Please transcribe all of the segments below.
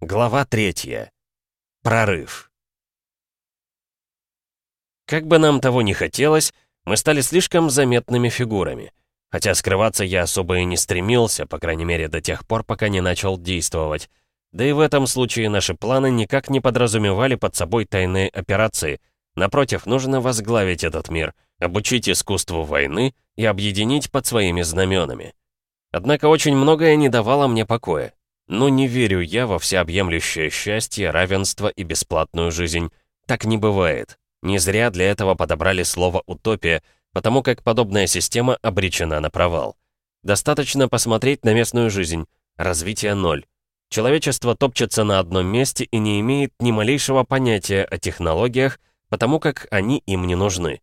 Глава третья. Прорыв. Как бы нам того ни хотелось, мы стали слишком заметными фигурами. Хотя скрываться я особо и не стремился, по крайней мере до тех пор, пока не начал действовать. Да и в этом случае наши планы никак не подразумевали под собой тайные операции. Напротив, нужно возглавить этот мир, обучить искусству войны и объединить под своими знаменами. Однако очень многое не давало мне покоя. Ну, не верю я во всеобъемлющее счастье, равенство и бесплатную жизнь. Так не бывает. Не зря для этого подобрали слово «утопия», потому как подобная система обречена на провал. Достаточно посмотреть на местную жизнь. Развитие ноль. Человечество топчется на одном месте и не имеет ни малейшего понятия о технологиях, потому как они им не нужны.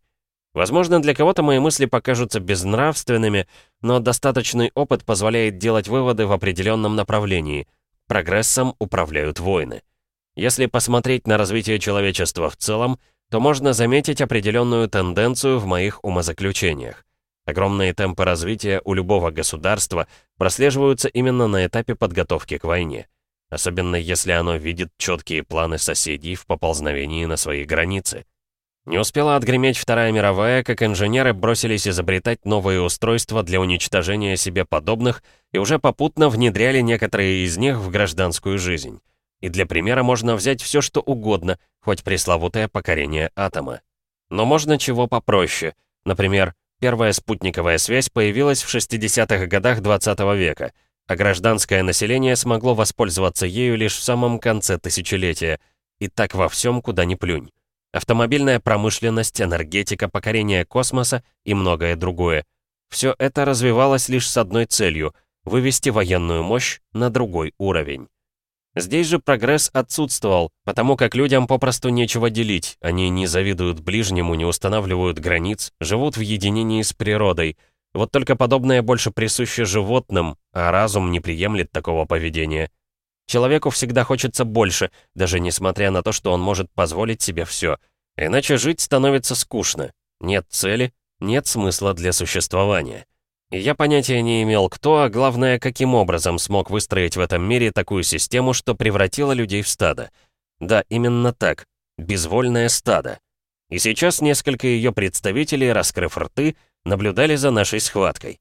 Возможно, для кого-то мои мысли покажутся безнравственными, но достаточный опыт позволяет делать выводы в определенном направлении. Прогрессом управляют войны. Если посмотреть на развитие человечества в целом, то можно заметить определенную тенденцию в моих умозаключениях. Огромные темпы развития у любого государства прослеживаются именно на этапе подготовки к войне. Особенно если оно видит четкие планы соседей в поползновении на свои границы. Не успела отгреметь Вторая мировая, как инженеры бросились изобретать новые устройства для уничтожения себе подобных и уже попутно внедряли некоторые из них в гражданскую жизнь. И для примера можно взять все, что угодно, хоть пресловутое покорение атома. Но можно чего попроще. Например, первая спутниковая связь появилась в 60-х годах 20 -го века, а гражданское население смогло воспользоваться ею лишь в самом конце тысячелетия. И так во всем, куда ни плюнь автомобильная промышленность, энергетика, покорение космоса и многое другое. Все это развивалось лишь с одной целью — вывести военную мощь на другой уровень. Здесь же прогресс отсутствовал, потому как людям попросту нечего делить, они не завидуют ближнему, не устанавливают границ, живут в единении с природой. Вот только подобное больше присуще животным, а разум не приемлет такого поведения. Человеку всегда хочется больше, даже несмотря на то, что он может позволить себе все. Иначе жить становится скучно. Нет цели, нет смысла для существования. И я понятия не имел, кто, а главное, каким образом смог выстроить в этом мире такую систему, что превратила людей в стадо. Да, именно так. Безвольное стадо. И сейчас несколько ее представителей, раскрыв рты, наблюдали за нашей схваткой.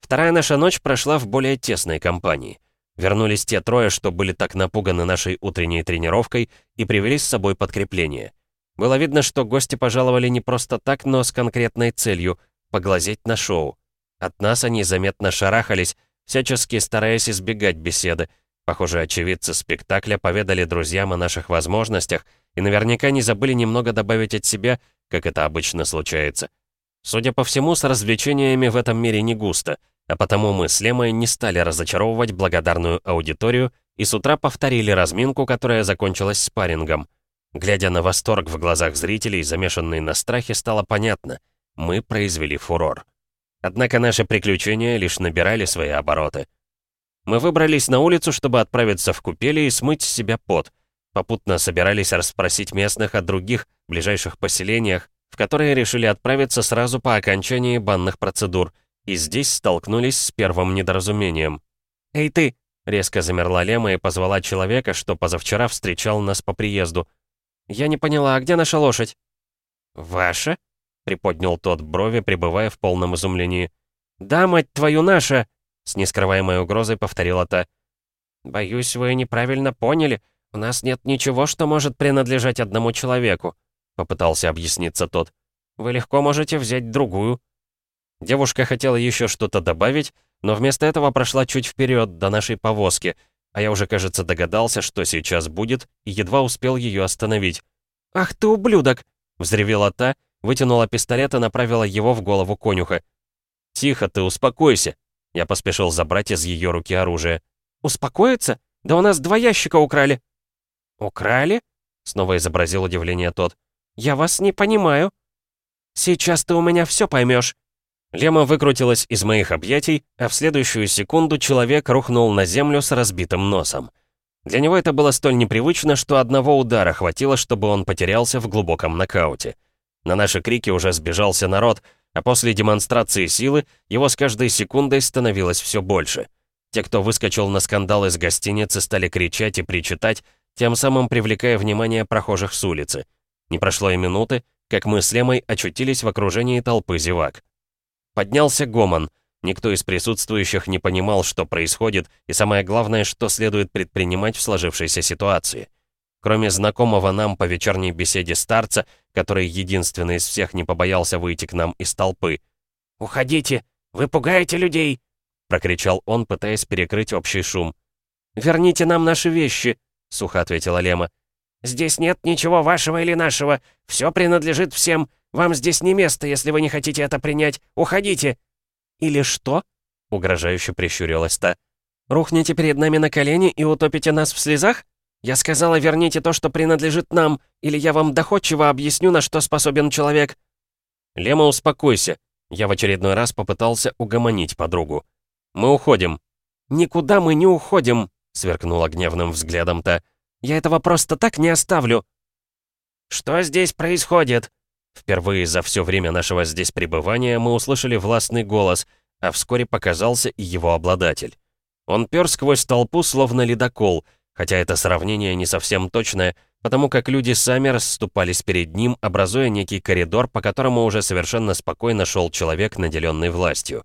Вторая наша ночь прошла в более тесной компании. Вернулись те трое, что были так напуганы нашей утренней тренировкой и привели с собой подкрепление. Было видно, что гости пожаловали не просто так, но с конкретной целью — поглазеть на шоу. От нас они заметно шарахались, всячески стараясь избегать беседы. Похоже, очевидцы спектакля поведали друзьям о наших возможностях и наверняка не забыли немного добавить от себя, как это обычно случается. Судя по всему, с развлечениями в этом мире не густо — а потому мы с Лемой не стали разочаровывать благодарную аудиторию и с утра повторили разминку, которая закончилась спаррингом. Глядя на восторг в глазах зрителей, замешанный на страхе, стало понятно — мы произвели фурор. Однако наши приключения лишь набирали свои обороты. Мы выбрались на улицу, чтобы отправиться в купели и смыть с себя пот. Попутно собирались расспросить местных о других, ближайших поселениях, в которые решили отправиться сразу по окончании банных процедур — и здесь столкнулись с первым недоразумением. «Эй ты!» — резко замерла Лема и позвала человека, что позавчера встречал нас по приезду. «Я не поняла, а где наша лошадь?» «Ваша?» — приподнял тот брови, пребывая в полном изумлении. «Да, мать твою, наша!» — с нескрываемой угрозой повторила та. «Боюсь, вы неправильно поняли. У нас нет ничего, что может принадлежать одному человеку», — попытался объясниться тот. «Вы легко можете взять другую». Девушка хотела еще что-то добавить, но вместо этого прошла чуть вперед до нашей повозки, а я уже, кажется, догадался, что сейчас будет, и едва успел ее остановить. «Ах ты ублюдок!» — взревела та, вытянула пистолет и направила его в голову конюха. «Тихо ты, успокойся!» Я поспешил забрать из ее руки оружие. «Успокоиться? Да у нас два ящика украли!» «Украли?» — снова изобразил удивление тот. «Я вас не понимаю». «Сейчас ты у меня все поймешь. Лема выкрутилась из моих объятий, а в следующую секунду человек рухнул на землю с разбитым носом. Для него это было столь непривычно, что одного удара хватило, чтобы он потерялся в глубоком нокауте. На наши крики уже сбежался народ, а после демонстрации силы его с каждой секундой становилось все больше. Те, кто выскочил на скандал из гостиницы, стали кричать и причитать, тем самым привлекая внимание прохожих с улицы. Не прошло и минуты, как мы с Лемой очутились в окружении толпы зевак. Поднялся гомон. Никто из присутствующих не понимал, что происходит, и самое главное, что следует предпринимать в сложившейся ситуации. Кроме знакомого нам по вечерней беседе старца, который единственный из всех не побоялся выйти к нам из толпы. «Уходите! Вы пугаете людей!» — прокричал он, пытаясь перекрыть общий шум. «Верните нам наши вещи!» — сухо ответила Лема. «Здесь нет ничего вашего или нашего. Все принадлежит всем. Вам здесь не место, если вы не хотите это принять. Уходите!» «Или что?» — угрожающе прищурилась та. «Рухните перед нами на колени и утопите нас в слезах? Я сказала, верните то, что принадлежит нам, или я вам доходчиво объясню, на что способен человек». «Лема, успокойся». Я в очередной раз попытался угомонить подругу. «Мы уходим». «Никуда мы не уходим», — сверкнула гневным взглядом та. «Я этого просто так не оставлю». «Что здесь происходит?» Впервые за все время нашего здесь пребывания мы услышали властный голос, а вскоре показался и его обладатель. Он пёр сквозь толпу, словно ледокол, хотя это сравнение не совсем точное, потому как люди сами расступались перед ним, образуя некий коридор, по которому уже совершенно спокойно шел человек, наделенный властью.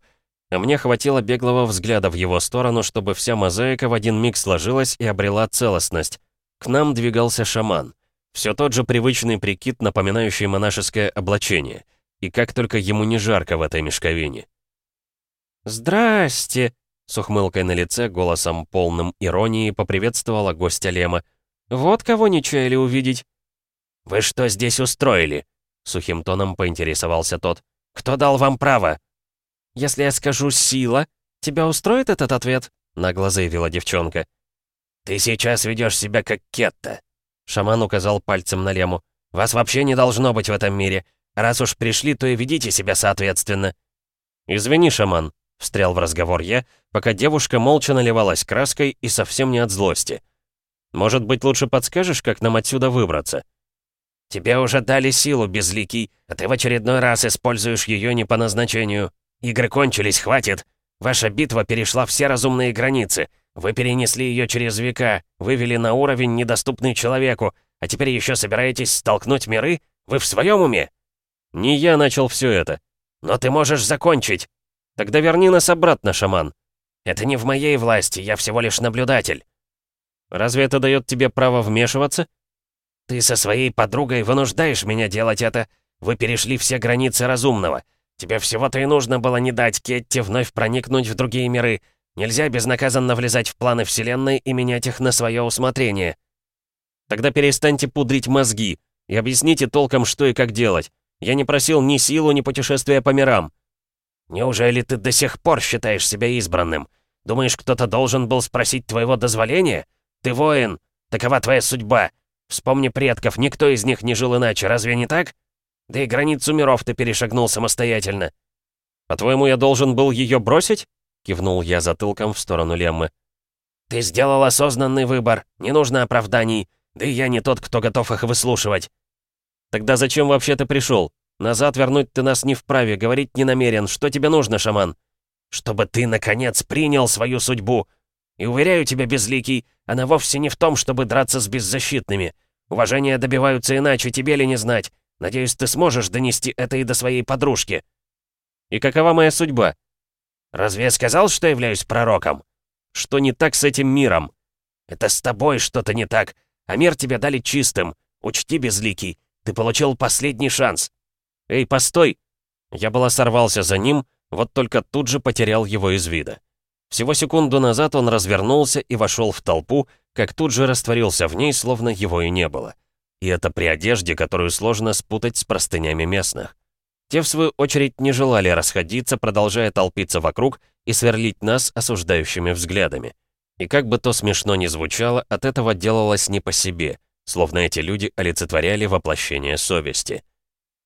А мне хватило беглого взгляда в его сторону, чтобы вся мозаика в один миг сложилась и обрела целостность. К нам двигался шаман. Все тот же привычный прикид, напоминающий монашеское облачение. И как только ему не жарко в этой мешковине. «Здрасте!» — с ухмылкой на лице, голосом полным иронии, поприветствовала гостя Лема. «Вот кого не чаяли увидеть!» «Вы что здесь устроили?» — сухим тоном поинтересовался тот. «Кто дал вам право?» «Если я скажу «сила», тебя устроит этот ответ?» — нагло заявила девчонка. «Ты сейчас ведешь себя как Кетта», Шаман указал пальцем на Лему. «Вас вообще не должно быть в этом мире. Раз уж пришли, то и ведите себя соответственно». «Извини, шаман», — встрял в разговор я, пока девушка молча наливалась краской и совсем не от злости. «Может быть, лучше подскажешь, как нам отсюда выбраться?» «Тебе уже дали силу, безликий, а ты в очередной раз используешь ее не по назначению. Игры кончились, хватит. Ваша битва перешла все разумные границы. Вы перенесли ее через века, вывели на уровень, недоступный человеку, а теперь еще собираетесь столкнуть миры? Вы в своем уме?» «Не я начал все это». «Но ты можешь закончить». «Тогда верни нас обратно, шаман». «Это не в моей власти, я всего лишь наблюдатель». «Разве это дает тебе право вмешиваться?» «Ты со своей подругой вынуждаешь меня делать это. Вы перешли все границы разумного. Тебе всего-то и нужно было не дать Кетти вновь проникнуть в другие миры, Нельзя безнаказанно влезать в планы Вселенной и менять их на свое усмотрение. Тогда перестаньте пудрить мозги и объясните толком, что и как делать. Я не просил ни силу, ни путешествия по мирам. Неужели ты до сих пор считаешь себя избранным? Думаешь, кто-то должен был спросить твоего дозволения? Ты воин, такова твоя судьба. Вспомни предков, никто из них не жил иначе, разве не так? Да и границу миров ты перешагнул самостоятельно. По-твоему, я должен был ее бросить? Кивнул я затылком в сторону Леммы. «Ты сделал осознанный выбор. Не нужно оправданий. Да и я не тот, кто готов их выслушивать». «Тогда зачем вообще ты пришел? Назад вернуть ты нас не вправе, говорить не намерен. Что тебе нужно, шаман?» «Чтобы ты, наконец, принял свою судьбу. И уверяю тебя, Безликий, она вовсе не в том, чтобы драться с беззащитными. Уважения добиваются иначе, тебе ли не знать. Надеюсь, ты сможешь донести это и до своей подружки». «И какова моя судьба?» Разве я сказал, что являюсь пророком? Что не так с этим миром? Это с тобой что-то не так, а мир тебе дали чистым. Учти, безликий, ты получил последний шанс. Эй, постой! Я было сорвался за ним, вот только тут же потерял его из вида. Всего секунду назад он развернулся и вошел в толпу, как тут же растворился в ней, словно его и не было. И это при одежде, которую сложно спутать с простынями местных. Те, в свою очередь, не желали расходиться, продолжая толпиться вокруг и сверлить нас осуждающими взглядами. И как бы то смешно ни звучало, от этого делалось не по себе, словно эти люди олицетворяли воплощение совести.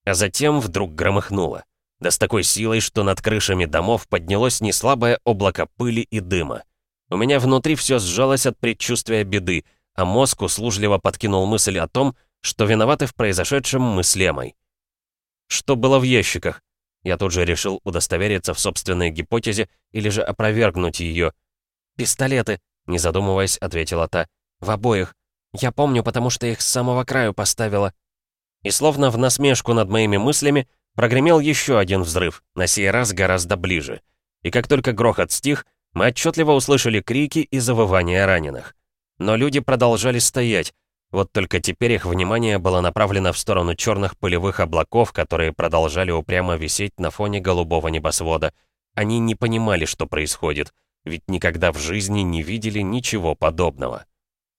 А затем вдруг громыхнуло. Да с такой силой, что над крышами домов поднялось неслабое облако пыли и дыма. У меня внутри все сжалось от предчувствия беды, а мозг услужливо подкинул мысль о том, что виноваты в произошедшем мы с Лемой. Что было в ящиках? Я тут же решил удостовериться в собственной гипотезе или же опровергнуть ее. «Пистолеты», — не задумываясь, ответила та. «В обоих. Я помню, потому что их с самого краю поставила». И словно в насмешку над моими мыслями, прогремел еще один взрыв, на сей раз гораздо ближе. И как только грохот стих, мы отчетливо услышали крики и завывания раненых. Но люди продолжали стоять, вот только теперь их внимание было направлено в сторону черных пылевых облаков, которые продолжали упрямо висеть на фоне голубого небосвода. Они не понимали, что происходит, ведь никогда в жизни не видели ничего подобного.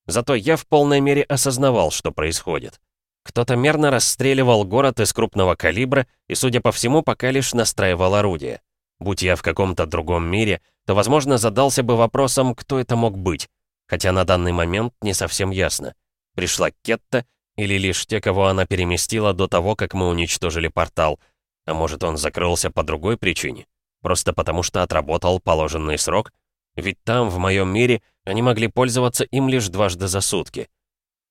Зато я в полной мере осознавал, что происходит. Кто-то мерно расстреливал город из крупного калибра и, судя по всему, пока лишь настраивал орудие. Будь я в каком-то другом мире, то, возможно, задался бы вопросом, кто это мог быть. Хотя на данный момент не совсем ясно. Пришла Кетта или лишь те, кого она переместила до того, как мы уничтожили портал. А может, он закрылся по другой причине? Просто потому, что отработал положенный срок? Ведь там, в моем мире, они могли пользоваться им лишь дважды за сутки.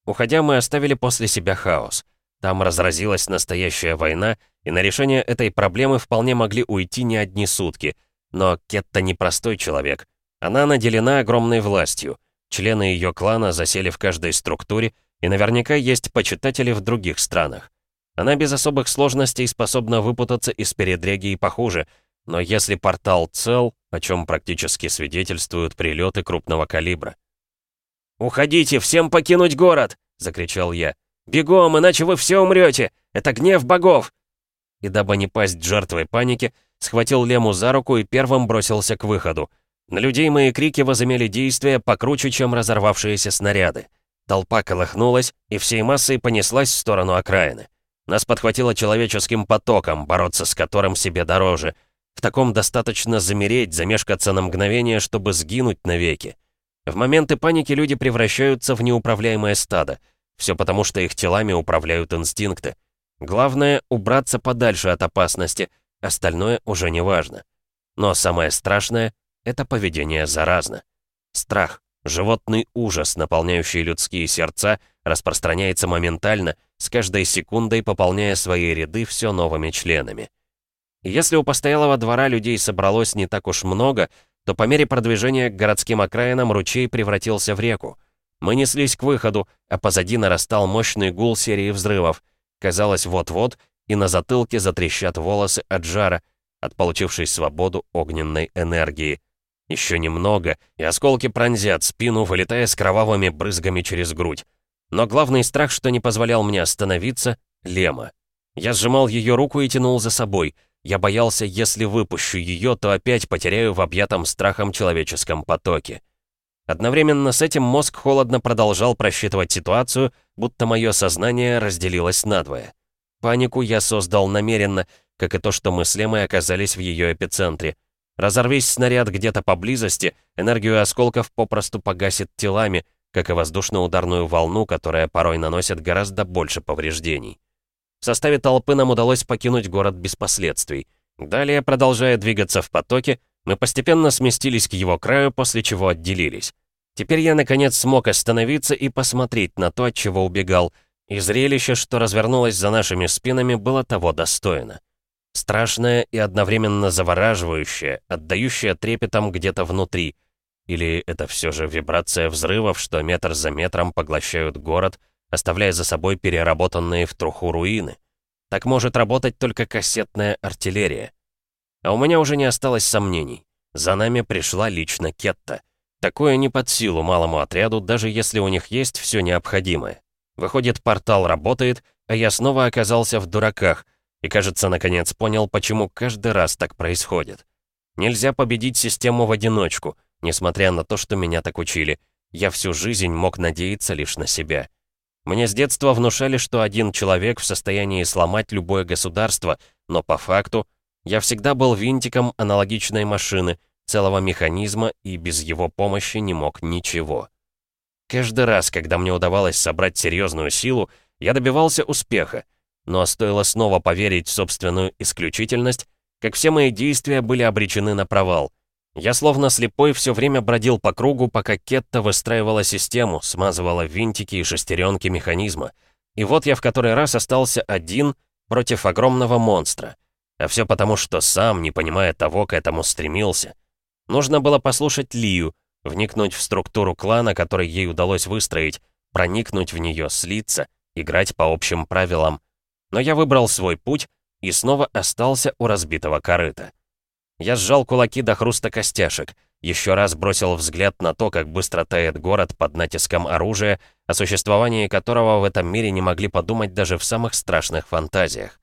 Уходя, мы оставили после себя хаос. Там разразилась настоящая война, и на решение этой проблемы вполне могли уйти не одни сутки. Но Кетта непростой человек. Она наделена огромной властью. Члены ее клана засели в каждой структуре, и наверняка есть почитатели в других странах. Она без особых сложностей способна выпутаться из передряги и похуже, но если портал цел, о чем практически свидетельствуют прилеты крупного калибра. «Уходите, всем покинуть город!» — закричал я. «Бегом, иначе вы все умрете! Это гнев богов!» И дабы не пасть жертвой паники, схватил Лему за руку и первым бросился к выходу. На людей мои крики возымели действие покруче, чем разорвавшиеся снаряды. Толпа колыхнулась и всей массой понеслась в сторону окраины. Нас подхватило человеческим потоком, бороться с которым себе дороже. В таком достаточно замереть, замешкаться на мгновение, чтобы сгинуть навеки. В моменты паники люди превращаются в неуправляемое стадо. Все потому, что их телами управляют инстинкты. Главное — убраться подальше от опасности, остальное уже не важно. Но самое страшное это поведение заразно. Страх, животный ужас, наполняющий людские сердца, распространяется моментально, с каждой секундой пополняя свои ряды все новыми членами. И если у постоялого двора людей собралось не так уж много, то по мере продвижения к городским окраинам ручей превратился в реку. Мы неслись к выходу, а позади нарастал мощный гул серии взрывов. Казалось, вот-вот, и на затылке затрещат волосы от жара, от получившей свободу огненной энергии. Еще немного, и осколки пронзят спину, вылетая с кровавыми брызгами через грудь. Но главный страх, что не позволял мне остановиться — Лема. Я сжимал ее руку и тянул за собой. Я боялся, если выпущу ее, то опять потеряю в объятом страхом человеческом потоке. Одновременно с этим мозг холодно продолжал просчитывать ситуацию, будто мое сознание разделилось надвое. Панику я создал намеренно, как и то, что мы с Лемой оказались в ее эпицентре — Разорвись снаряд где-то поблизости, энергию осколков попросту погасит телами, как и воздушно-ударную волну, которая порой наносит гораздо больше повреждений. В составе толпы нам удалось покинуть город без последствий. Далее, продолжая двигаться в потоке, мы постепенно сместились к его краю, после чего отделились. Теперь я, наконец, смог остановиться и посмотреть на то, от чего убегал, и зрелище, что развернулось за нашими спинами, было того достойно. Страшное и одновременно завораживающее, отдающее трепетом где-то внутри. Или это все же вибрация взрывов, что метр за метром поглощают город, оставляя за собой переработанные в труху руины? Так может работать только кассетная артиллерия. А у меня уже не осталось сомнений. За нами пришла лично Кетта. Такое не под силу малому отряду, даже если у них есть все необходимое. Выходит, портал работает, а я снова оказался в дураках — и, кажется, наконец понял, почему каждый раз так происходит. Нельзя победить систему в одиночку, несмотря на то, что меня так учили. Я всю жизнь мог надеяться лишь на себя. Мне с детства внушали, что один человек в состоянии сломать любое государство, но по факту я всегда был винтиком аналогичной машины, целого механизма и без его помощи не мог ничего. Каждый раз, когда мне удавалось собрать серьезную силу, я добивался успеха — но стоило снова поверить в собственную исключительность, как все мои действия были обречены на провал. Я словно слепой все время бродил по кругу, пока Кетта выстраивала систему, смазывала винтики и шестеренки механизма. И вот я в который раз остался один против огромного монстра. А все потому, что сам, не понимая того, к этому стремился. Нужно было послушать Лию. вникнуть в структуру клана, который ей удалось выстроить, проникнуть в нее, слиться, играть по общим правилам. Но я выбрал свой путь и снова остался у разбитого корыта. Я сжал кулаки до хруста костяшек, еще раз бросил взгляд на то, как быстро тает город под натиском оружия, о существовании которого в этом мире не могли подумать даже в самых страшных фантазиях.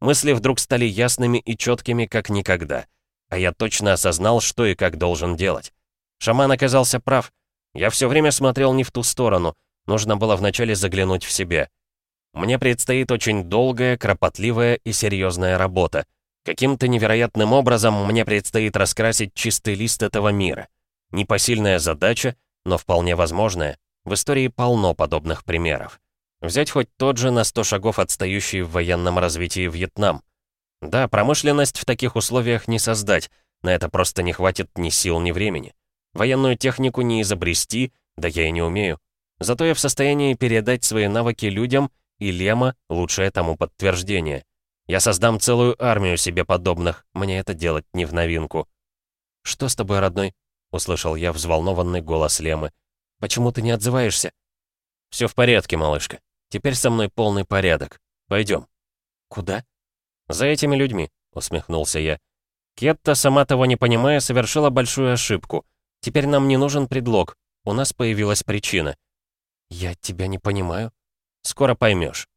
Мысли вдруг стали ясными и четкими, как никогда. А я точно осознал, что и как должен делать. Шаман оказался прав. Я все время смотрел не в ту сторону. Нужно было вначале заглянуть в себя. Мне предстоит очень долгая, кропотливая и серьезная работа. Каким-то невероятным образом мне предстоит раскрасить чистый лист этого мира. Непосильная задача, но вполне возможная. В истории полно подобных примеров. Взять хоть тот же на 100 шагов отстающий в военном развитии Вьетнам. Да, промышленность в таких условиях не создать, на это просто не хватит ни сил, ни времени. Военную технику не изобрести, да я и не умею. Зато я в состоянии передать свои навыки людям, и Лема — лучшее тому подтверждение. Я создам целую армию себе подобных, мне это делать не в новинку. «Что с тобой, родной?» — услышал я взволнованный голос Лемы. «Почему ты не отзываешься?» «Все в порядке, малышка. Теперь со мной полный порядок. Пойдем. «Куда?» «За этими людьми», — усмехнулся я. Кетта, сама того не понимая, совершила большую ошибку. Теперь нам не нужен предлог. У нас появилась причина. «Я тебя не понимаю». «Скоро поймешь.